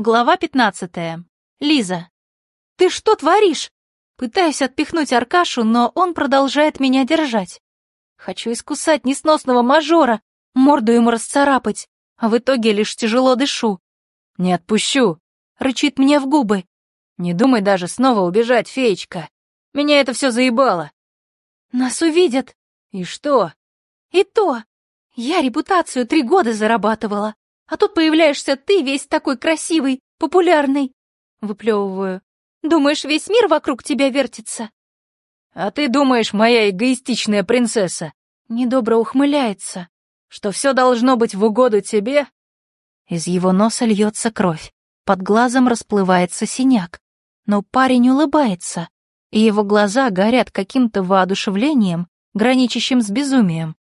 Глава пятнадцатая. Лиза. «Ты что творишь?» Пытаюсь отпихнуть Аркашу, но он продолжает меня держать. Хочу искусать несносного мажора, морду ему расцарапать, а в итоге лишь тяжело дышу. «Не отпущу!» — рычит мне в губы. «Не думай даже снова убежать, феечка. Меня это все заебало». «Нас увидят». «И что?» «И то. Я репутацию три года зарабатывала. А тут появляешься ты, весь такой красивый, популярный. Выплевываю. Думаешь, весь мир вокруг тебя вертится? А ты думаешь, моя эгоистичная принцесса? Недобро ухмыляется. Что все должно быть в угоду тебе? Из его носа льется кровь. Под глазом расплывается синяк. Но парень улыбается, и его глаза горят каким-то воодушевлением, граничащим с безумием.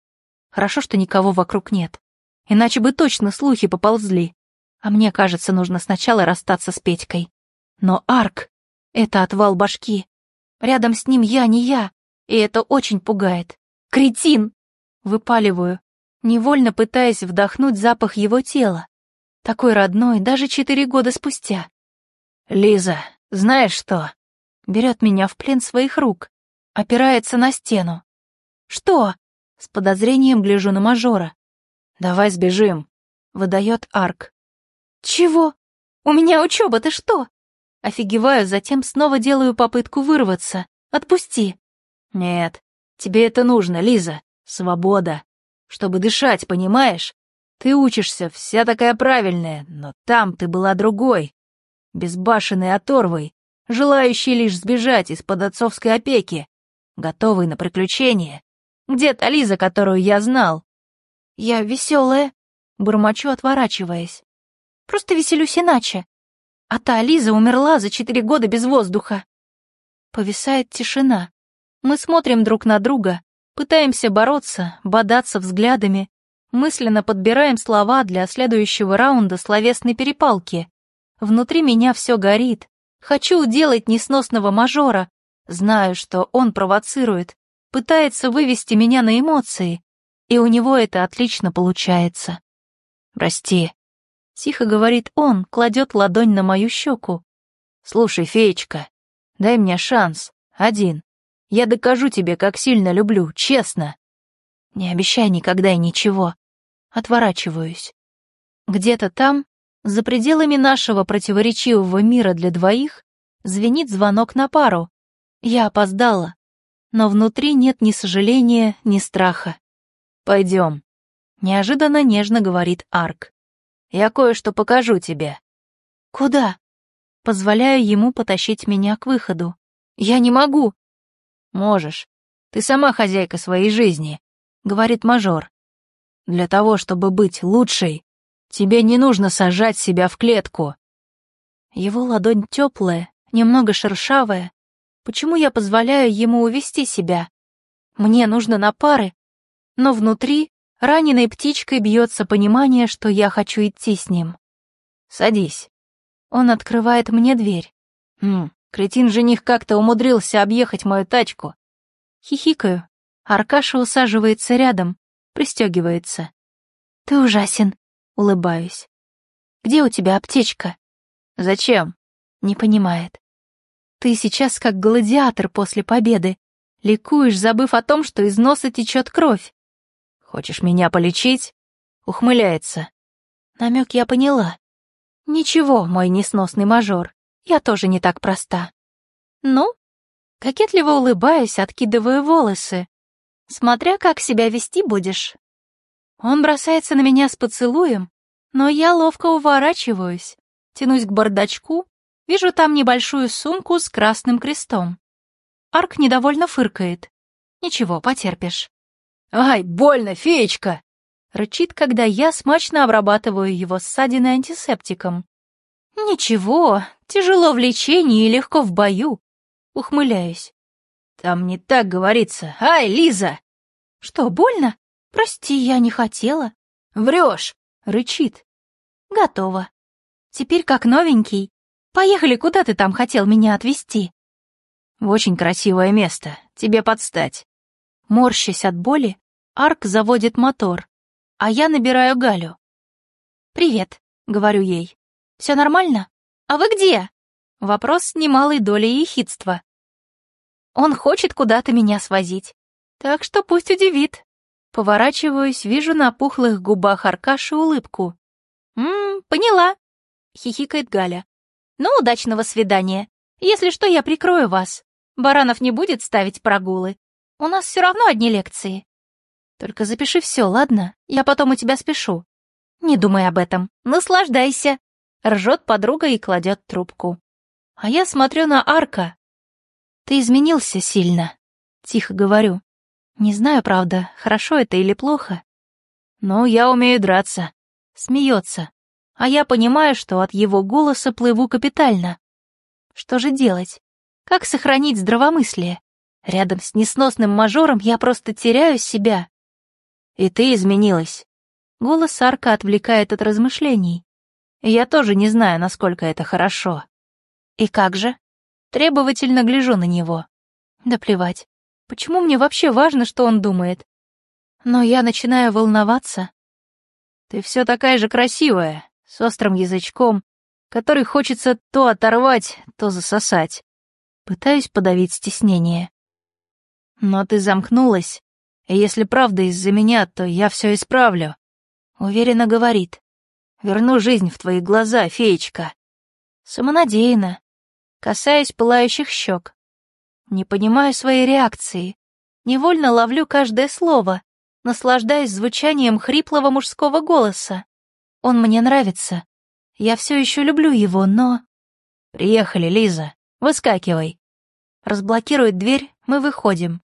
Хорошо, что никого вокруг нет иначе бы точно слухи поползли. А мне кажется, нужно сначала расстаться с Петькой. Но Арк — это отвал башки. Рядом с ним я не я, и это очень пугает. Кретин! Выпаливаю, невольно пытаясь вдохнуть запах его тела. Такой родной даже четыре года спустя. «Лиза, знаешь что?» Берет меня в плен своих рук, опирается на стену. «Что?» С подозрением гляжу на мажора. «Давай сбежим», — выдает Арк. «Чего? У меня учеба, ты что?» Офигеваю, затем снова делаю попытку вырваться. «Отпусти!» «Нет, тебе это нужно, Лиза. Свобода. Чтобы дышать, понимаешь? Ты учишься, вся такая правильная, но там ты была другой. Безбашенной оторвой, желающей лишь сбежать из-под отцовской опеки, готовый на приключения. Где та Лиза, которую я знал? «Я веселая», — бормочу, отворачиваясь. «Просто веселюсь иначе. А та Лиза умерла за четыре года без воздуха». Повисает тишина. Мы смотрим друг на друга, пытаемся бороться, бодаться взглядами, мысленно подбираем слова для следующего раунда словесной перепалки. Внутри меня все горит. Хочу уделать несносного мажора. Знаю, что он провоцирует, пытается вывести меня на эмоции, и у него это отлично получается. «Прости», — тихо говорит он, кладет ладонь на мою щеку. «Слушай, феечка, дай мне шанс, один. Я докажу тебе, как сильно люблю, честно». «Не обещай никогда и ничего». Отворачиваюсь. Где-то там, за пределами нашего противоречивого мира для двоих, звенит звонок на пару. Я опоздала, но внутри нет ни сожаления, ни страха. «Пойдем», — неожиданно нежно говорит Арк. «Я кое-что покажу тебе». «Куда?» Позволяю ему потащить меня к выходу. «Я не могу». «Можешь. Ты сама хозяйка своей жизни», — говорит мажор. «Для того, чтобы быть лучшей, тебе не нужно сажать себя в клетку». Его ладонь теплая, немного шершавая. Почему я позволяю ему увести себя? Мне нужно на пары, но внутри раненой птичкой бьется понимание, что я хочу идти с ним. «Садись». Он открывает мне дверь. «Хм, кретин-жених как-то умудрился объехать мою тачку». Хихикаю. Аркаша усаживается рядом, пристегивается. «Ты ужасен», — улыбаюсь. «Где у тебя аптечка?» «Зачем?» — не понимает. «Ты сейчас как гладиатор после победы. Ликуешь, забыв о том, что из носа течет кровь. Хочешь меня полечить?» Ухмыляется. Намек я поняла. Ничего, мой несносный мажор, я тоже не так проста. Ну, кокетливо улыбаюсь, откидываю волосы. Смотря как себя вести будешь. Он бросается на меня с поцелуем, но я ловко уворачиваюсь, тянусь к бардачку, вижу там небольшую сумку с красным крестом. Арк недовольно фыркает. Ничего, потерпишь. «Ай, больно, феечка!» Рычит, когда я смачно обрабатываю его ссадины антисептиком. «Ничего, тяжело в лечении и легко в бою», — ухмыляюсь. «Там не так говорится. Ай, Лиза!» «Что, больно? Прости, я не хотела». «Врешь!» — рычит. «Готово. Теперь как новенький. Поехали, куда ты там хотел меня отвезти?» «В очень красивое место. Тебе подстать». Морщась от боли, Арк заводит мотор, а я набираю Галю. «Привет», — говорю ей. Все нормально? А вы где?» Вопрос с немалой долей ехидства. Он хочет куда-то меня свозить. Так что пусть удивит. Поворачиваюсь, вижу на пухлых губах Аркаши улыбку. «Ммм, поняла», — хихикает Галя. «Ну, удачного свидания. Если что, я прикрою вас. Баранов не будет ставить прогулы. У нас все равно одни лекции. Только запиши все, ладно? Я потом у тебя спешу. Не думай об этом. Наслаждайся. Ржет подруга и кладет трубку. А я смотрю на Арка. Ты изменился сильно. Тихо говорю. Не знаю, правда, хорошо это или плохо. Но я умею драться. Смеется. А я понимаю, что от его голоса плыву капитально. Что же делать? Как сохранить здравомыслие? Рядом с несносным мажором я просто теряю себя. И ты изменилась. Голос Арка отвлекает от размышлений. Я тоже не знаю, насколько это хорошо. И как же? Требовательно гляжу на него. Да плевать. Почему мне вообще важно, что он думает? Но я начинаю волноваться. Ты все такая же красивая, с острым язычком, который хочется то оторвать, то засосать. Пытаюсь подавить стеснение. Но ты замкнулась, и если правда из-за меня, то я все исправлю. Уверенно говорит. Верну жизнь в твои глаза, феечка. Самонадеянно. Касаясь пылающих щек. Не понимаю своей реакции. Невольно ловлю каждое слово, наслаждаясь звучанием хриплого мужского голоса. Он мне нравится. Я все еще люблю его, но... Приехали, Лиза. Выскакивай. Разблокирует дверь, мы выходим.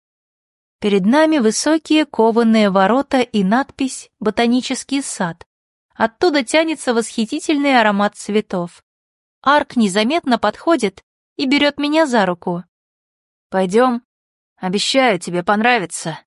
Перед нами высокие кованые ворота и надпись «Ботанический сад». Оттуда тянется восхитительный аромат цветов. Арк незаметно подходит и берет меня за руку. «Пойдем. Обещаю, тебе понравится».